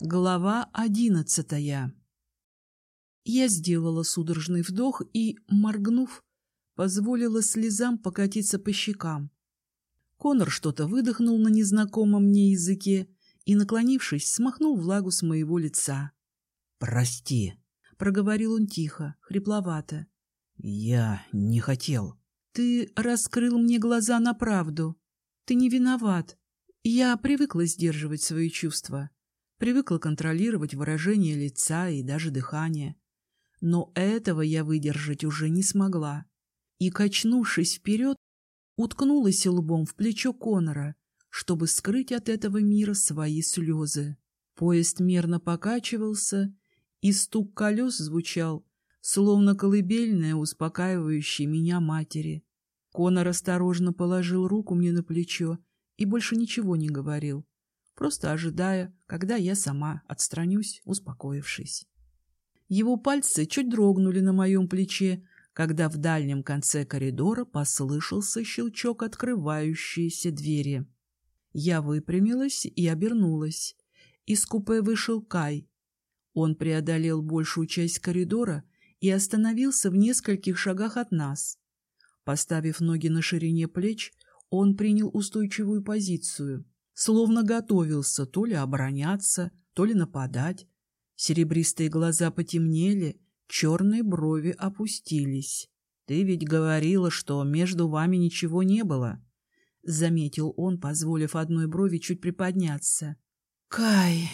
Глава одиннадцатая Я сделала судорожный вдох и, моргнув, позволила слезам покатиться по щекам. Конор что-то выдохнул на незнакомом мне языке и, наклонившись, смахнул влагу с моего лица. «Прости», — проговорил он тихо, хрипловато. «Я не хотел». «Ты раскрыл мне глаза на правду. Ты не виноват. Я привыкла сдерживать свои чувства, привыкла контролировать выражение лица и даже дыхание. Но этого я выдержать уже не смогла. И, качнувшись вперед, уткнулась лбом в плечо Конора, чтобы скрыть от этого мира свои слезы. Поезд мерно покачивался, и стук колес звучал, словно колыбельная, успокаивающая меня матери. Конор осторожно положил руку мне на плечо и больше ничего не говорил, просто ожидая, когда я сама отстранюсь, успокоившись. Его пальцы чуть дрогнули на моем плече, когда в дальнем конце коридора послышался щелчок открывающейся двери. Я выпрямилась и обернулась. Из купе вышел Кай. Он преодолел большую часть коридора и остановился в нескольких шагах от нас. Поставив ноги на ширине плеч, он принял устойчивую позицию, словно готовился то ли обороняться, то ли нападать. Серебристые глаза потемнели, черные брови опустились. «Ты ведь говорила, что между вами ничего не было», — заметил он, позволив одной брови чуть приподняться. «Кай!»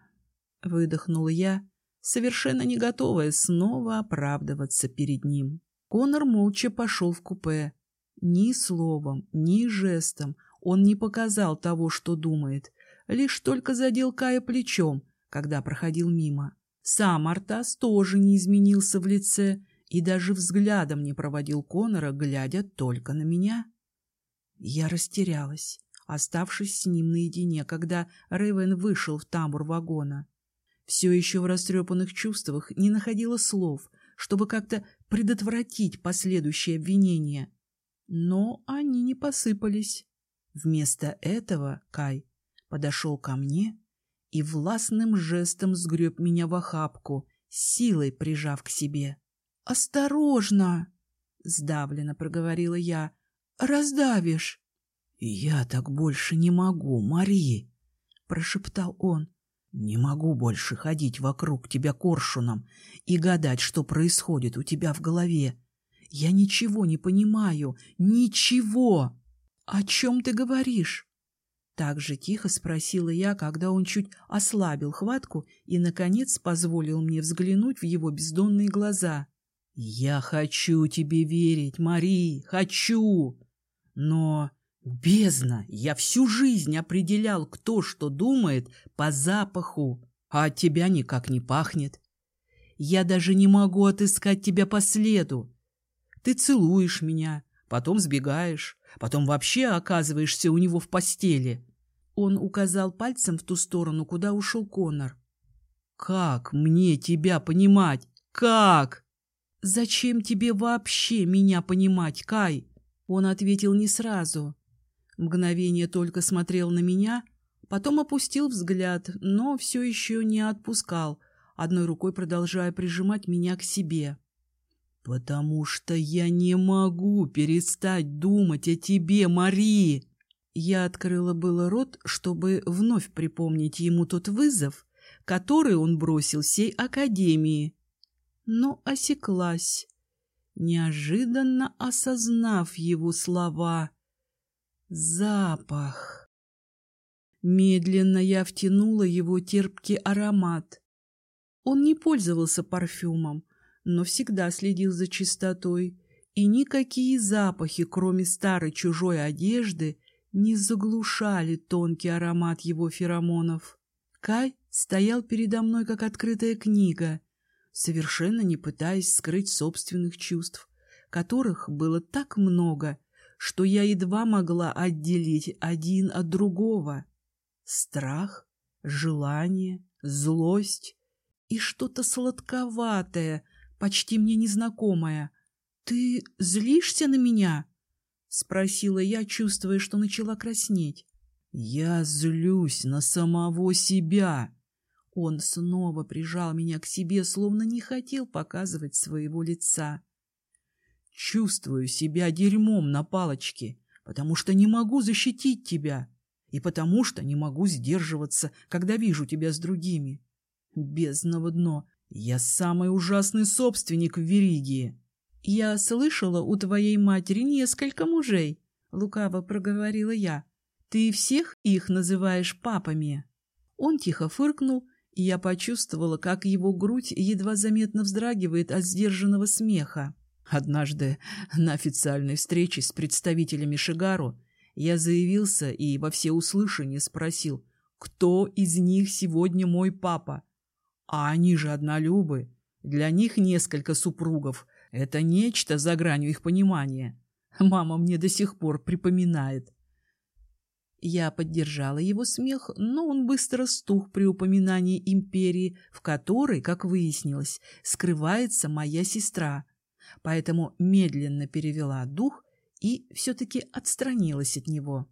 — выдохнула я, совершенно не готовая снова оправдываться перед ним. Конор молча пошел в купе, ни словом, ни жестом он не показал того, что думает, лишь только задел Кая плечом, когда проходил мимо. Сам Артас тоже не изменился в лице и даже взглядом не проводил Конора, глядя только на меня. Я растерялась, оставшись с ним наедине, когда Рэйвен вышел в тамбур вагона. Все еще в растрепанных чувствах не находила слов, чтобы как-то предотвратить последующие обвинения. Но они не посыпались. Вместо этого Кай подошел ко мне и властным жестом сгреб меня в охапку, силой прижав к себе. «Осторожно!» — сдавленно проговорила я. «Раздавишь!» «Я так больше не могу, Мари!» — прошептал он. «Не могу больше ходить вокруг тебя коршуном и гадать, что происходит у тебя в голове. Я ничего не понимаю. Ничего. О чем ты говоришь? Так же тихо спросила я, когда он чуть ослабил хватку и, наконец, позволил мне взглянуть в его бездонные глаза. «Я хочу тебе верить, Мари, хочу! Но, бездна, я всю жизнь определял, кто что думает по запаху, а от тебя никак не пахнет. Я даже не могу отыскать тебя по следу. Ты целуешь меня, потом сбегаешь, потом вообще оказываешься у него в постели. Он указал пальцем в ту сторону, куда ушел Конор. Как мне тебя понимать? Как? Зачем тебе вообще меня понимать, Кай? Он ответил не сразу. Мгновение только смотрел на меня, потом опустил взгляд, но все еще не отпускал, одной рукой продолжая прижимать меня к себе. «Потому что я не могу перестать думать о тебе, Мари!» Я открыла было рот, чтобы вновь припомнить ему тот вызов, который он бросил сей академии, но осеклась, неожиданно осознав его слова. Запах. Медленно я втянула его терпкий аромат. Он не пользовался парфюмом, но всегда следил за чистотой, и никакие запахи, кроме старой чужой одежды, не заглушали тонкий аромат его феромонов. Кай стоял передо мной, как открытая книга, совершенно не пытаясь скрыть собственных чувств, которых было так много, что я едва могла отделить один от другого. Страх, желание, злость и что-то сладковатое, почти мне незнакомая. «Ты злишься на меня?» — спросила я, чувствуя, что начала краснеть. «Я злюсь на самого себя!» Он снова прижал меня к себе, словно не хотел показывать своего лица. Чувствую себя дерьмом на палочке, потому что не могу защитить тебя, и потому что не могу сдерживаться, когда вижу тебя с другими. Бездного дно, я самый ужасный собственник в Веригии. Я слышала у твоей матери несколько мужей, — лукаво проговорила я. Ты всех их называешь папами. Он тихо фыркнул, и я почувствовала, как его грудь едва заметно вздрагивает от сдержанного смеха. Однажды на официальной встрече с представителями Шигару я заявился и во всеуслышание спросил, кто из них сегодня мой папа. А они же однолюбы. Для них несколько супругов — это нечто за гранью их понимания. Мама мне до сих пор припоминает. Я поддержала его смех, но он быстро стух при упоминании империи, в которой, как выяснилось, скрывается моя сестра. Поэтому медленно перевела дух и все-таки отстранилась от него.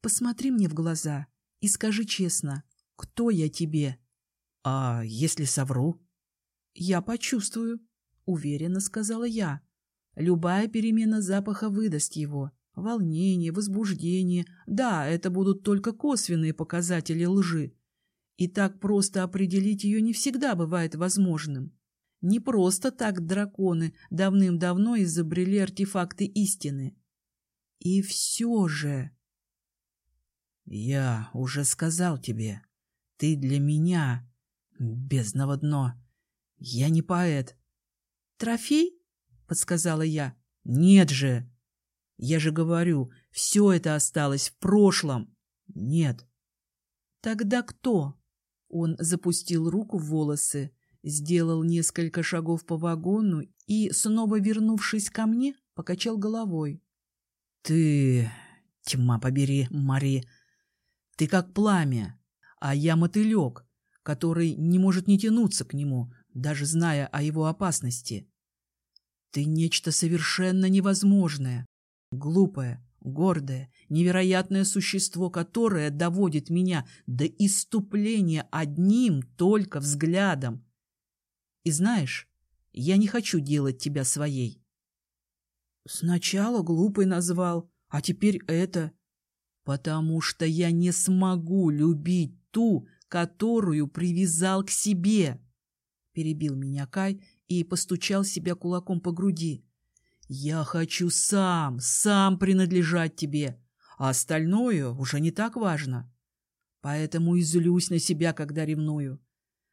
«Посмотри мне в глаза и скажи честно, кто я тебе?» «А если совру?» «Я почувствую», — уверенно сказала я. Любая перемена запаха выдаст его. Волнение, возбуждение. Да, это будут только косвенные показатели лжи. И так просто определить ее не всегда бывает возможным. Не просто так драконы давным-давно изобрели артефакты истины. И все же... Я уже сказал тебе, ты для меня бездного дно. Я не поэт. Трофей? — подсказала я. «Нет же! Я же говорю, все это осталось в прошлом. Нет». «Тогда кто?» Он запустил руку в волосы, сделал несколько шагов по вагону и, снова вернувшись ко мне, покачал головой. «Ты... тьма побери, Мари, ты как пламя, а я мотылек, который не может не тянуться к нему, даже зная о его опасности. Ты нечто совершенно невозможное, глупое, гордое, невероятное существо, которое доводит меня до иступления одним только взглядом. И знаешь, я не хочу делать тебя своей. Сначала глупый назвал, а теперь это. Потому что я не смогу любить ту, которую привязал к себе. Перебил меня Кай и постучал себя кулаком по груди. «Я хочу сам, сам принадлежать тебе, а остальное уже не так важно. Поэтому и злюсь на себя, когда ревную.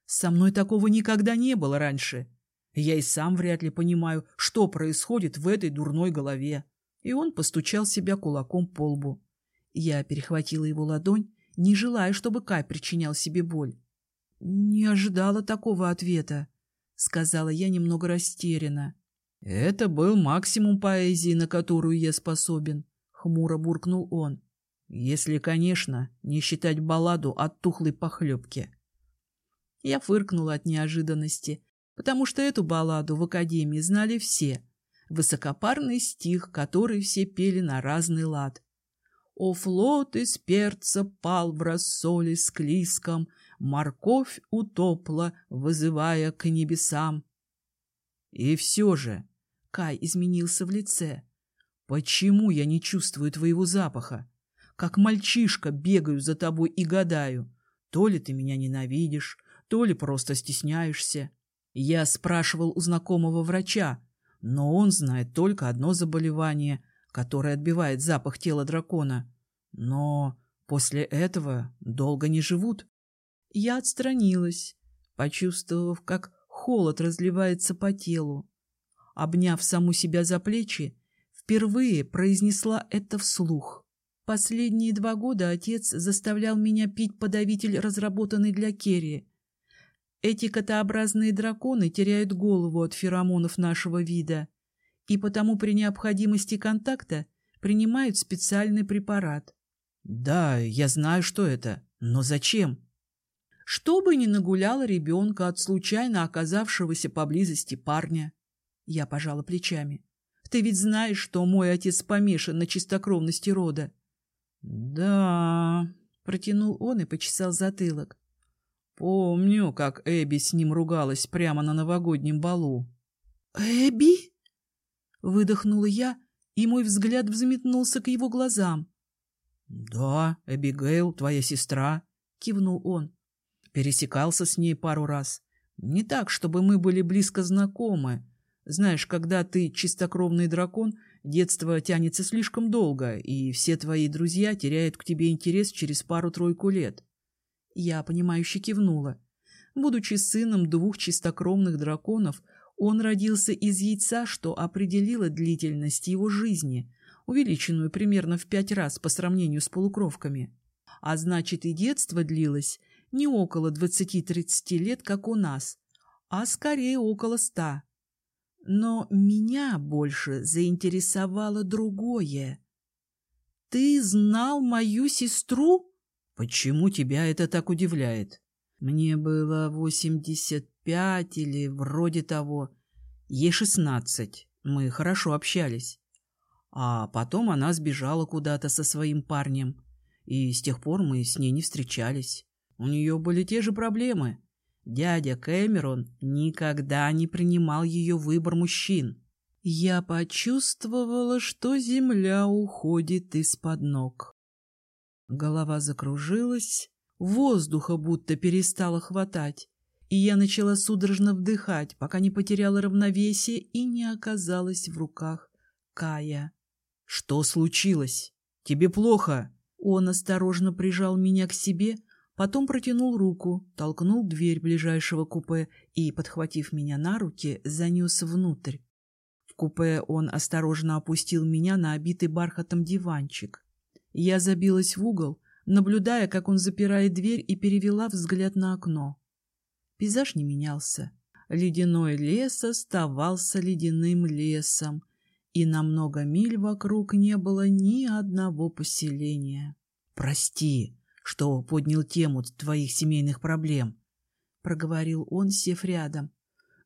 Со мной такого никогда не было раньше. Я и сам вряд ли понимаю, что происходит в этой дурной голове». И он постучал себя кулаком по лбу. Я перехватила его ладонь, не желая, чтобы Кай причинял себе боль. Не ожидала такого ответа сказала я немного растерянно. Это был максимум поэзии, на которую я способен, хмуро буркнул он. Если, конечно, не считать балладу от тухлой похлебки. Я фыркнула от неожиданности, потому что эту балладу в академии знали все. Высокопарный стих, который все пели на разный лад. О, флот из перца пал в рассоле склизком, Морковь утопла, вызывая к небесам. И все же, Кай изменился в лице. Почему я не чувствую твоего запаха? Как мальчишка бегаю за тобой и гадаю, то ли ты меня ненавидишь, то ли просто стесняешься. Я спрашивал у знакомого врача, но он знает только одно заболевание, которое отбивает запах тела дракона. Но после этого долго не живут. Я отстранилась, почувствовав, как холод разливается по телу. Обняв саму себя за плечи, впервые произнесла это вслух. Последние два года отец заставлял меня пить подавитель, разработанный для Керри. Эти котообразные драконы теряют голову от феромонов нашего вида, и потому при необходимости контакта принимают специальный препарат. — Да, я знаю, что это, но зачем? чтобы не нагуляла ребенка от случайно оказавшегося поблизости парня. Я пожала плечами. Ты ведь знаешь, что мой отец помешан на чистокровности рода. — Да, — протянул он и почесал затылок. Помню, как Эбби с ним ругалась прямо на новогоднем балу. «Эбби?» — выдохнула я, и мой взгляд взметнулся к его глазам. «Да, Эбигейл, твоя сестра», — кивнул он. Пересекался с ней пару раз. Не так, чтобы мы были близко знакомы. Знаешь, когда ты чистокровный дракон, детство тянется слишком долго, и все твои друзья теряют к тебе интерес через пару-тройку лет. Я, понимающе кивнула. Будучи сыном двух чистокровных драконов, он родился из яйца, что определило длительность его жизни, увеличенную примерно в пять раз по сравнению с полукровками. А значит, и детство длилось не около 20-30 лет, как у нас, а скорее около ста. Но меня больше заинтересовало другое. «Ты знал мою сестру?» «Почему тебя это так удивляет?» «Мне было восемьдесят пять или вроде того. Ей шестнадцать. Мы хорошо общались. А потом она сбежала куда-то со своим парнем, и с тех пор мы с ней не встречались. У нее были те же проблемы. Дядя Кэмерон никогда не принимал ее выбор мужчин. Я почувствовала, что земля уходит из-под ног. Голова закружилась, воздуха будто перестала хватать, и я начала судорожно вдыхать, пока не потеряла равновесие и не оказалась в руках Кая. «Что случилось? Тебе плохо?» Он осторожно прижал меня к себе, потом протянул руку, толкнул дверь ближайшего купе и, подхватив меня на руки, занес внутрь. В купе он осторожно опустил меня на обитый бархатом диванчик. Я забилась в угол, наблюдая, как он запирает дверь, и перевела взгляд на окно. Пейзаж не менялся. Ледяной лес оставался ледяным лесом, и на много миль вокруг не было ни одного поселения. «Прости, что поднял тему твоих семейных проблем», — проговорил он, сев рядом.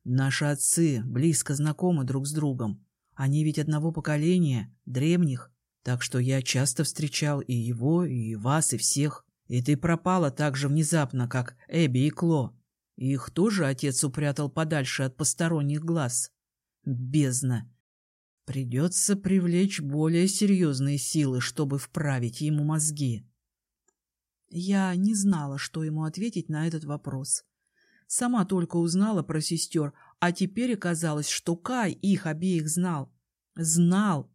«Наши отцы близко знакомы друг с другом. Они ведь одного поколения, древних, так что я часто встречал и его, и вас, и всех. И ты пропала так же внезапно, как Эбби и Кло. Их тоже отец упрятал подальше от посторонних глаз. Бездна. Придется привлечь более серьезные силы, чтобы вправить ему мозги. Я не знала, что ему ответить на этот вопрос. Сама только узнала про сестер, а теперь оказалось, что Кай их обеих знал. Знал,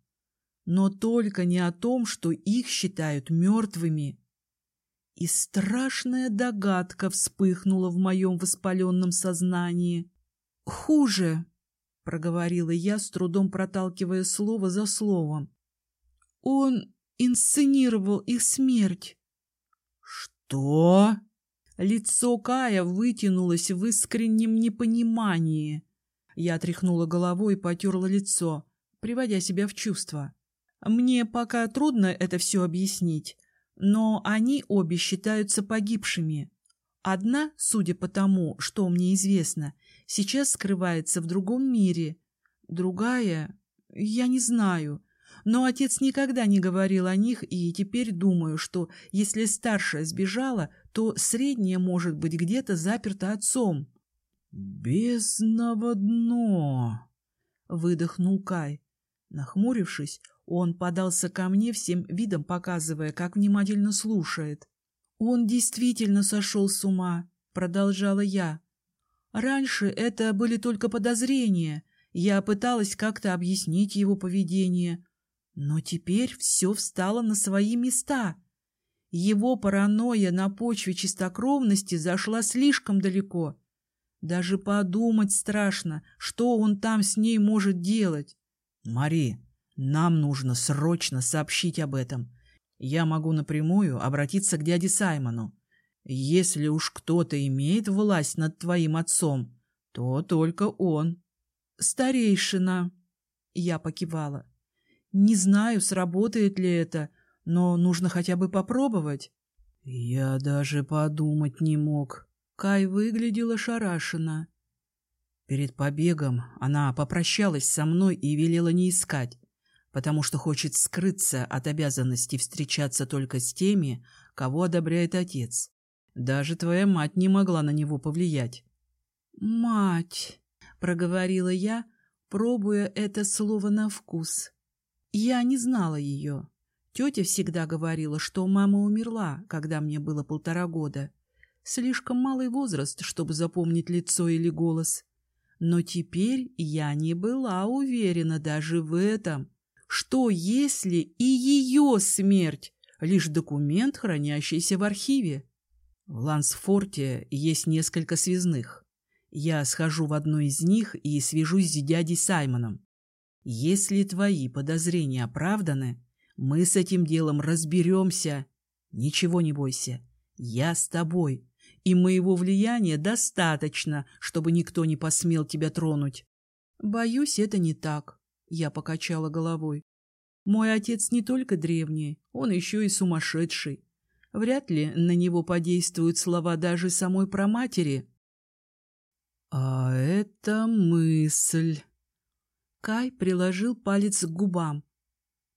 но только не о том, что их считают мертвыми. И страшная догадка вспыхнула в моем воспаленном сознании. «Хуже!» — проговорила я, с трудом проталкивая слово за словом. «Он инсценировал их смерть». «Что?» Лицо Кая вытянулось в искреннем непонимании. Я тряхнула головой и потерла лицо, приводя себя в чувство. Мне пока трудно это все объяснить, но они обе считаются погибшими. Одна, судя по тому, что мне известно, сейчас скрывается в другом мире. Другая... я не знаю. Но отец никогда не говорил о них, и теперь думаю, что если старшая сбежала, то средняя может быть где-то заперта отцом. «Бездного дно!» — выдохнул Кай. Нахмурившись, он подался ко мне всем видом, показывая, как внимательно слушает. Он действительно сошел с ума, продолжала я. Раньше это были только подозрения. Я пыталась как-то объяснить его поведение. Но теперь все встало на свои места. Его паранойя на почве чистокровности зашла слишком далеко. Даже подумать страшно, что он там с ней может делать. — Мари, нам нужно срочно сообщить об этом. Я могу напрямую обратиться к дяде Саймону. Если уж кто-то имеет власть над твоим отцом, то только он. Старейшина. Я покивала. Не знаю, сработает ли это, но нужно хотя бы попробовать. Я даже подумать не мог. Кай выглядела ошарашенно. Перед побегом она попрощалась со мной и велела не искать потому что хочет скрыться от обязанности встречаться только с теми, кого одобряет отец. Даже твоя мать не могла на него повлиять. «Мать!» — проговорила я, пробуя это слово на вкус. Я не знала ее. Тетя всегда говорила, что мама умерла, когда мне было полтора года. Слишком малый возраст, чтобы запомнить лицо или голос. Но теперь я не была уверена даже в этом. Что если и ее смерть — лишь документ, хранящийся в архиве? В Лансфорте есть несколько связных. Я схожу в одну из них и свяжусь с дядей Саймоном. Если твои подозрения оправданы, мы с этим делом разберемся. Ничего не бойся. Я с тобой, и моего влияния достаточно, чтобы никто не посмел тебя тронуть. Боюсь, это не так. Я покачала головой. Мой отец не только древний, он еще и сумасшедший. Вряд ли на него подействуют слова даже самой проматери. А это мысль. Кай приложил палец к губам.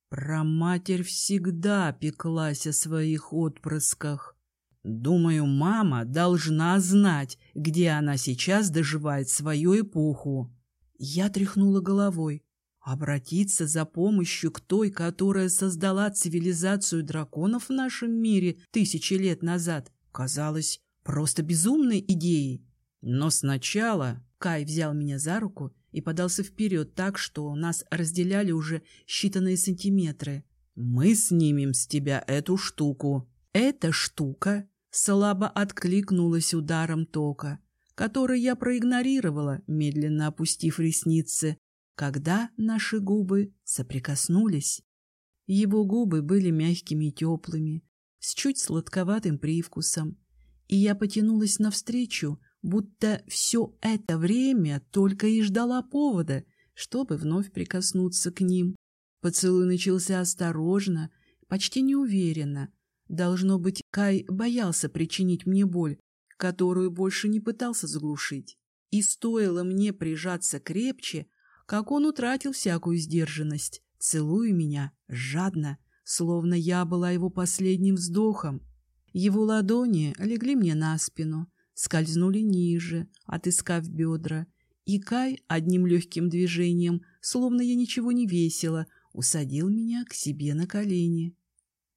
Проматерь всегда пеклась о своих отпрысках. Думаю, мама должна знать, где она сейчас доживает свою эпоху. Я тряхнула головой. Обратиться за помощью к той, которая создала цивилизацию драконов в нашем мире тысячи лет назад, казалось просто безумной идеей. Но сначала Кай взял меня за руку и подался вперед так, что нас разделяли уже считанные сантиметры. «Мы снимем с тебя эту штуку». Эта штука слабо откликнулась ударом тока, который я проигнорировала, медленно опустив ресницы, когда наши губы соприкоснулись. Его губы были мягкими и теплыми, с чуть сладковатым привкусом, и я потянулась навстречу, будто все это время только и ждала повода, чтобы вновь прикоснуться к ним. Поцелуй начался осторожно, почти неуверенно. Должно быть, Кай боялся причинить мне боль, которую больше не пытался заглушить. И стоило мне прижаться крепче, как он утратил всякую сдержанность, целуя меня жадно, словно я была его последним вздохом. Его ладони легли мне на спину, скользнули ниже, отыскав бедра, и Кай одним легким движением, словно я ничего не весила, усадил меня к себе на колени.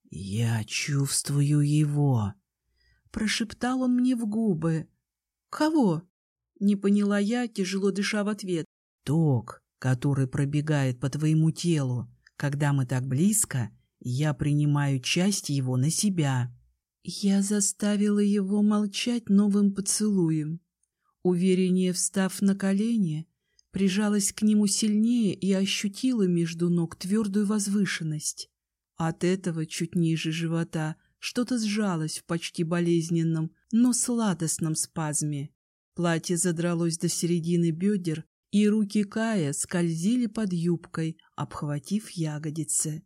— Я чувствую его, — прошептал он мне в губы. — Кого? — не поняла я, тяжело дыша в ответ. — Ток, который пробегает по твоему телу. Когда мы так близко, я принимаю часть его на себя. Я заставила его молчать новым поцелуем. Увереннее встав на колени, прижалась к нему сильнее и ощутила между ног твердую возвышенность. От этого чуть ниже живота что-то сжалось в почти болезненном, но сладостном спазме. Платье задралось до середины бедер, и руки Кая скользили под юбкой, обхватив ягодицы.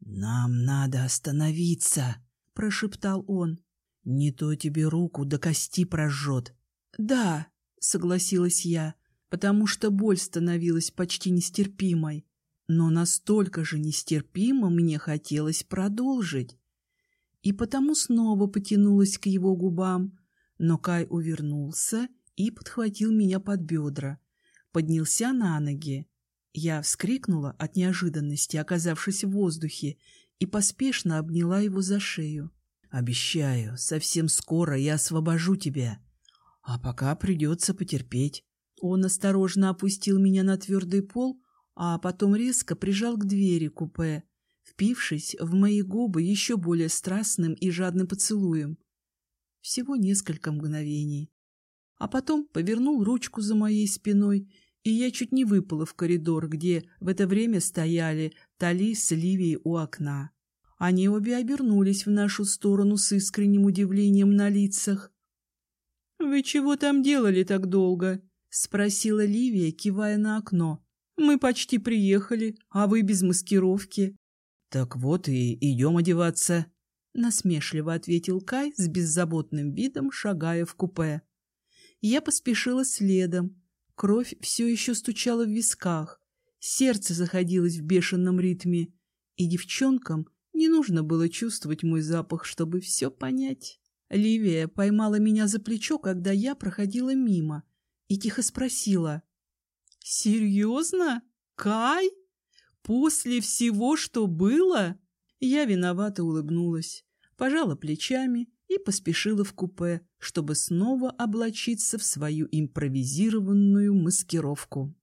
«Нам надо остановиться!» — прошептал он. «Не то тебе руку до кости прожжет». «Да», — согласилась я, потому что боль становилась почти нестерпимой. Но настолько же нестерпимо мне хотелось продолжить. И потому снова потянулась к его губам, но Кай увернулся и подхватил меня под бедра. Поднялся на ноги. Я вскрикнула от неожиданности, оказавшись в воздухе, и поспешно обняла его за шею. «Обещаю, совсем скоро я освобожу тебя. А пока придется потерпеть». Он осторожно опустил меня на твердый пол, а потом резко прижал к двери купе, впившись в мои губы еще более страстным и жадным поцелуем. Всего несколько мгновений. А потом повернул ручку за моей спиной и я чуть не выпала в коридор, где в это время стояли Тали с Ливией у окна. Они обе обернулись в нашу сторону с искренним удивлением на лицах. — Вы чего там делали так долго? — спросила Ливия, кивая на окно. — Мы почти приехали, а вы без маскировки. — Так вот и идем одеваться, — насмешливо ответил Кай с беззаботным видом, шагая в купе. Я поспешила следом, Кровь все еще стучала в висках, сердце заходилось в бешеном ритме, и девчонкам не нужно было чувствовать мой запах, чтобы все понять. Ливия поймала меня за плечо, когда я проходила мимо, и тихо спросила. «Серьезно? Кай? После всего, что было?» Я виновато улыбнулась, пожала плечами и поспешила в купе, чтобы снова облачиться в свою импровизированную маскировку.